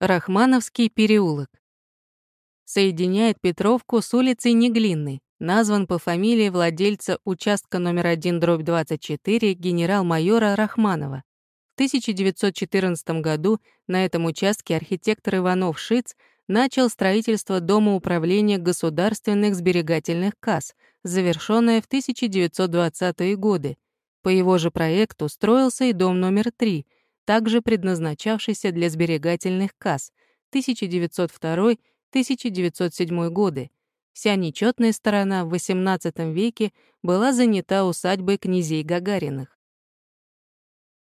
Рахмановский переулок. Соединяет Петровку с улицей Неглинной, назван по фамилии владельца участка номер 1 дробь 24 генерал-майора Рахманова. В 1914 году на этом участке архитектор Иванов Шиц начал строительство Дома управления государственных сберегательных касс, завершенное в 1920-е годы. По его же проекту строился и дом номер 3 — также предназначавшийся для сберегательных касс 1902-1907 годы. Вся нечетная сторона в XVIII веке была занята усадьбой князей Гагариных.